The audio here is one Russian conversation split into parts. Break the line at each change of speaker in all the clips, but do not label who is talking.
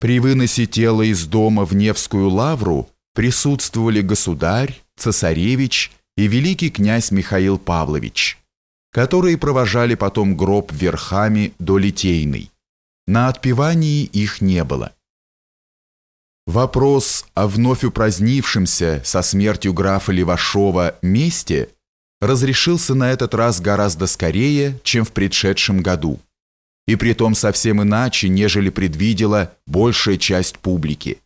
При выносе тела из дома в Невскую лавру присутствовали государь, цесаревич и великий князь Михаил Павлович, которые провожали потом гроб верхами до Литейной. На отпевании их не было. Вопрос о вновь упразднившемся со смертью графа Левашова месте разрешился на этот раз гораздо скорее, чем в предшедшем году и притом совсем иначе, нежели предвидела большая часть публики.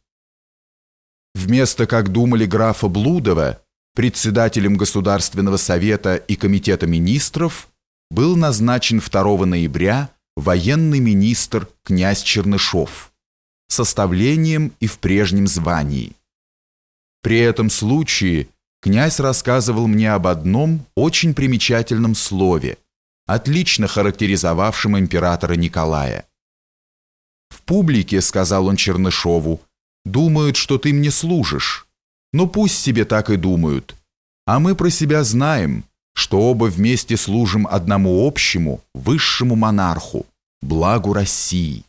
Вместо, как думали, графа Блудова, председателем Государственного совета и Комитета министров, был назначен 2 ноября военный министр князь Чернышов составлением и в прежнем звании. При этом случае князь рассказывал мне об одном очень примечательном слове – отлично характеризовавшим императора Николая. «В публике, — сказал он Чернышову, — думают, что ты мне служишь. Но пусть себе так и думают. А мы про себя знаем, что оба вместе служим одному общему, высшему монарху, благу России».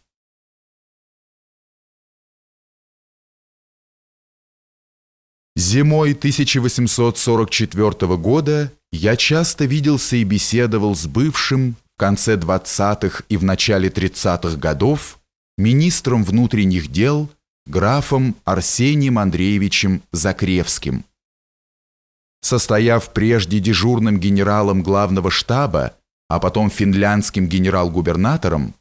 Зимой 1844 года я часто виделся и беседовал с бывшим в конце 20-х и в начале 30-х годов министром внутренних дел графом Арсением Андреевичем Закревским. Состояв прежде дежурным генералом главного штаба, а потом финляндским генерал-губернатором,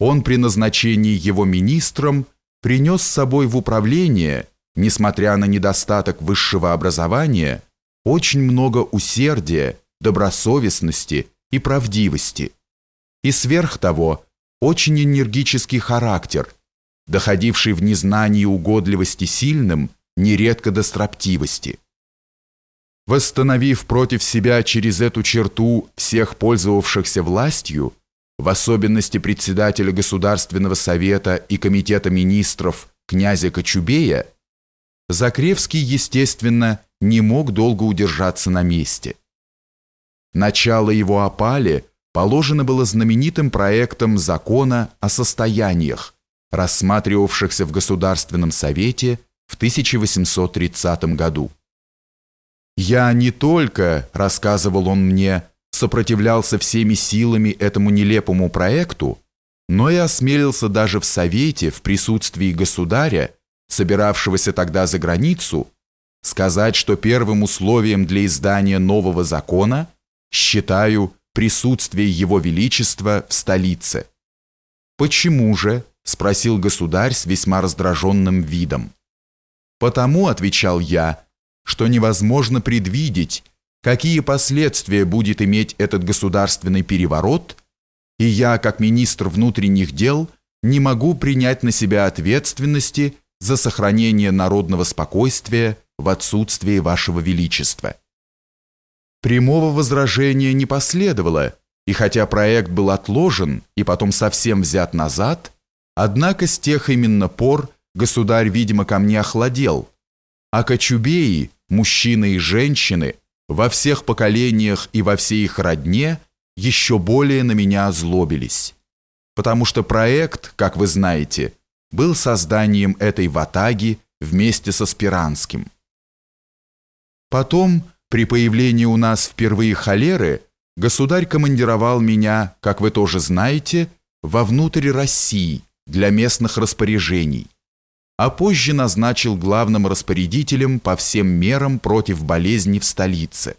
он при назначении его министром принес с собой в управление, несмотря на недостаток высшего образования, очень много усердия, добросовестности и правдивости. И сверх того, очень энергический характер, доходивший в незнании угодливости сильным, нередко до строптивости. Восстановив против себя через эту черту всех пользовавшихся властью, в особенности председателя Государственного совета и Комитета министров князя Кочубея, Закревский, естественно, не мог долго удержаться на месте. Начало его опали положено было знаменитым проектом закона о состояниях, рассматривавшихся в Государственном Совете в 1830 году. «Я не только, — рассказывал он мне, — сопротивлялся всеми силами этому нелепому проекту, но и осмелился даже в Совете в присутствии государя, собиравшегося тогда за границу, сказать, что первым условием для издания нового закона считаю присутствие Его Величества в столице. «Почему же?» – спросил государь с весьма раздраженным видом. «Потому», – отвечал я, – «что невозможно предвидеть, какие последствия будет иметь этот государственный переворот, и я, как министр внутренних дел, не могу принять на себя ответственности за сохранение народного спокойствия в отсутствие вашего величества. Прямого возражения не последовало, и хотя проект был отложен и потом совсем взят назад, однако с тех именно пор государь, видимо, ко мне охладел, а кочубеи, мужчины и женщины, во всех поколениях и во всей их родне еще более на меня озлобились. Потому что проект, как вы знаете, был созданием этой ватаги вместе со Спиранским. Потом, при появлении у нас впервые холеры, государь командировал меня, как вы тоже знаете, вовнутрь России для местных распоряжений, а позже назначил главным распорядителем по всем мерам против болезни в столице.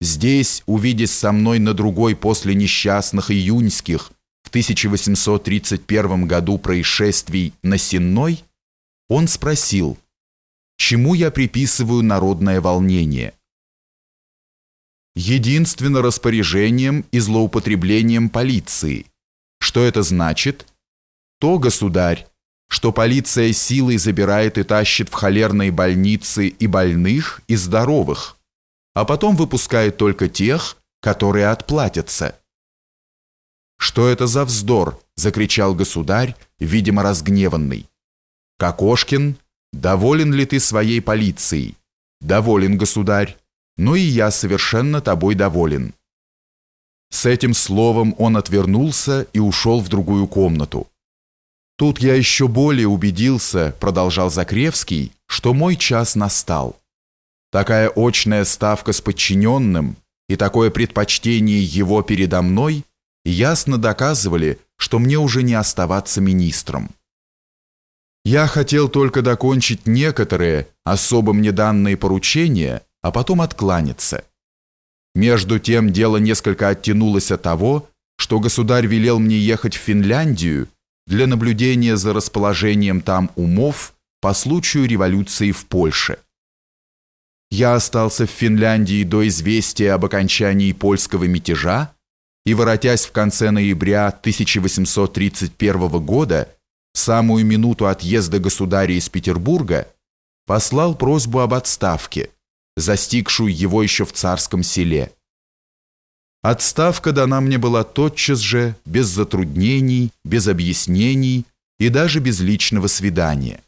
Здесь, увидясь со мной на другой после несчастных июньских 1831 году происшествий на Сенной, он спросил, чему я приписываю народное волнение. Единственно распоряжением и злоупотреблением полиции. Что это значит? То, государь, что полиция силой забирает и тащит в холерные больницы и больных, и здоровых, а потом выпускает только тех, которые отплатятся. «Что это за вздор?» – закричал государь, видимо разгневанный. Кокошкин Доволен ли ты своей полицией? Доволен, государь. Ну и я совершенно тобой доволен. С этим словом он отвернулся и ушел в другую комнату. Тут я еще более убедился, продолжал Закревский, что мой час настал. Такая очная ставка с подчиненным и такое предпочтение его передо мной ясно доказывали, что мне уже не оставаться министром. Я хотел только докончить некоторые особо мне данные поручения, а потом откланяться. Между тем дело несколько оттянулось от того, что государь велел мне ехать в Финляндию для наблюдения за расположением там умов по случаю революции в Польше. Я остался в Финляндии до известия об окончании польского мятежа и, воротясь в конце ноября 1831 года, в самую минуту отъезда государя из Петербурга, послал просьбу об отставке, застигшую его еще в царском селе. Отставка дана мне была тотчас же, без затруднений, без объяснений и даже без личного свидания.